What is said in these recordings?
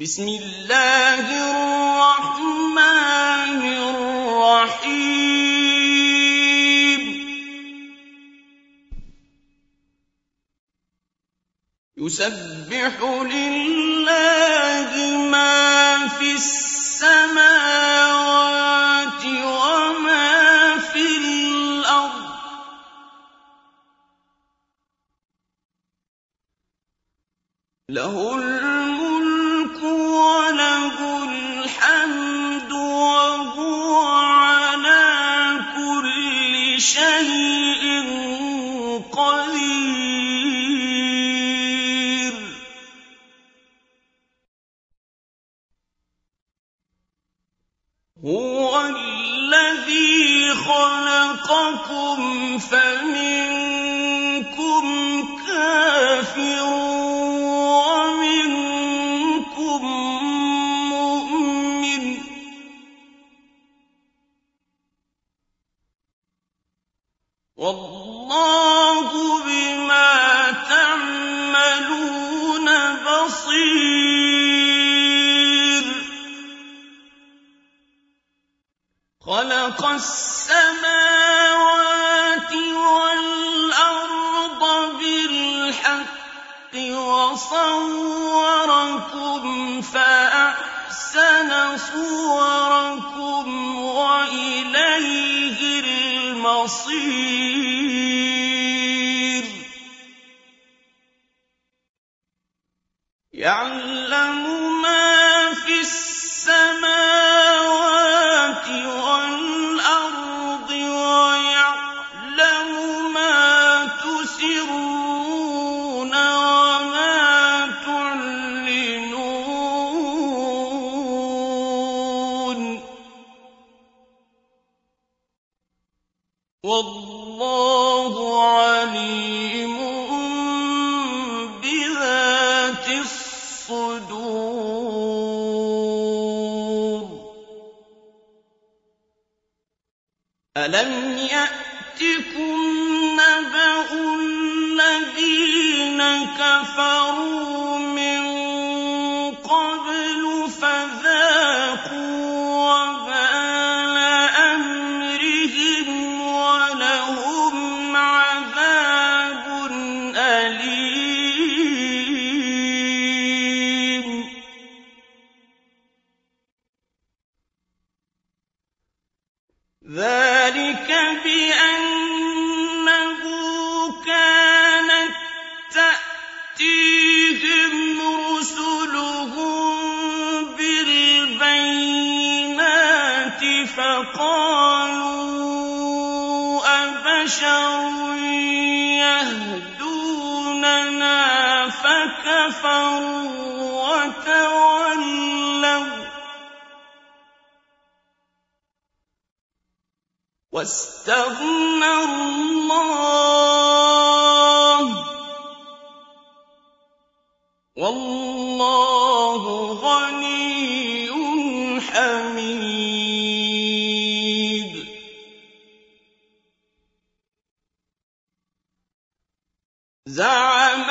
بسم الله الرحمن الرحيم. يسبح لله ما في السماوات وما في الأرض. له هو الذي خلقكم فمنكم كافر ومنكم مؤمن. والله بما تعملون خلق السماوات والأرض بالحق وصوركم فأحسن صوركم وإليه المصير. الصدور. ألم يأتكم نبأ الذين كفروا واستغنى الله. والله غني حميد. زعم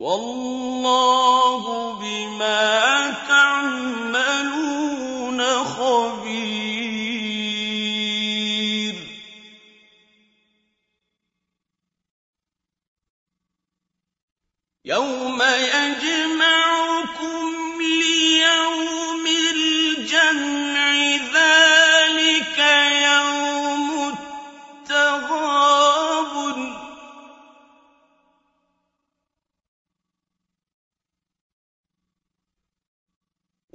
والله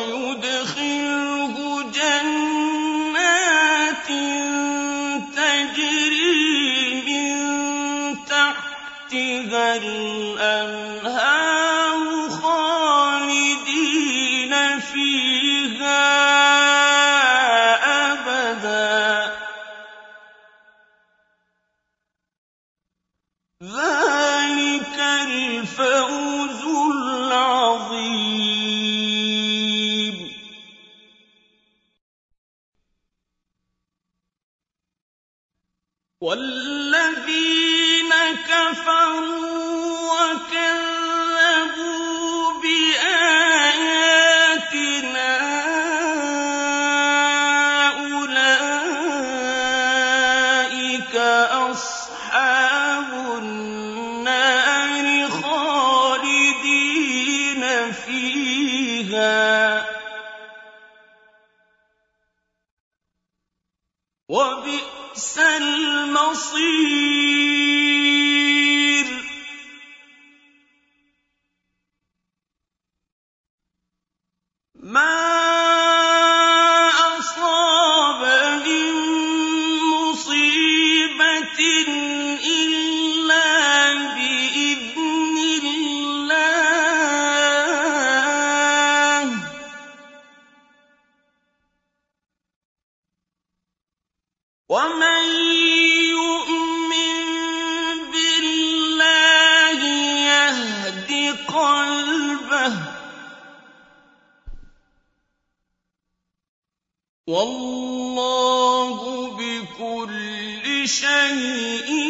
ويدخله جنات تجري من تحتها الأنهار خالدين فيها أبدا. بصير شيء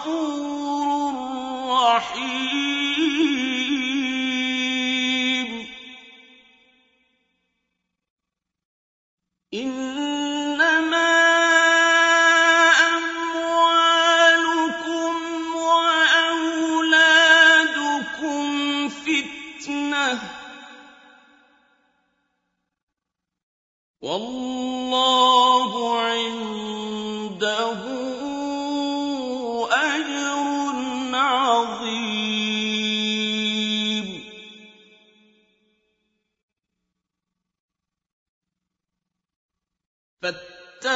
غَفُورٌ رَّحِيمٌ. إِنَّمَا أَمْوَالُكُمْ وَأَوْلَادُكُمْ فِتْنَةٌ ۚ. وَاللَّهُ عِندَهُ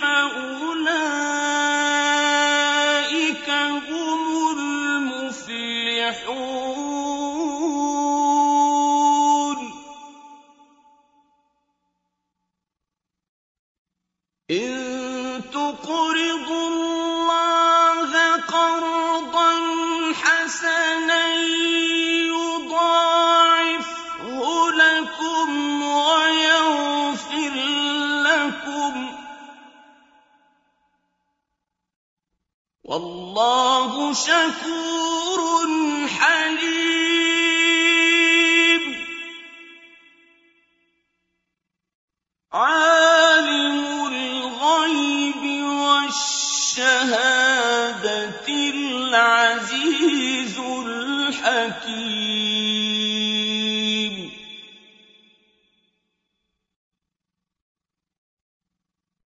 فَأُولَٰئِكَ هُمُ الْمُفْلِحُونَ. وَالشَّهَادَةِ الْعَزِيزُ الْحَكِيمُ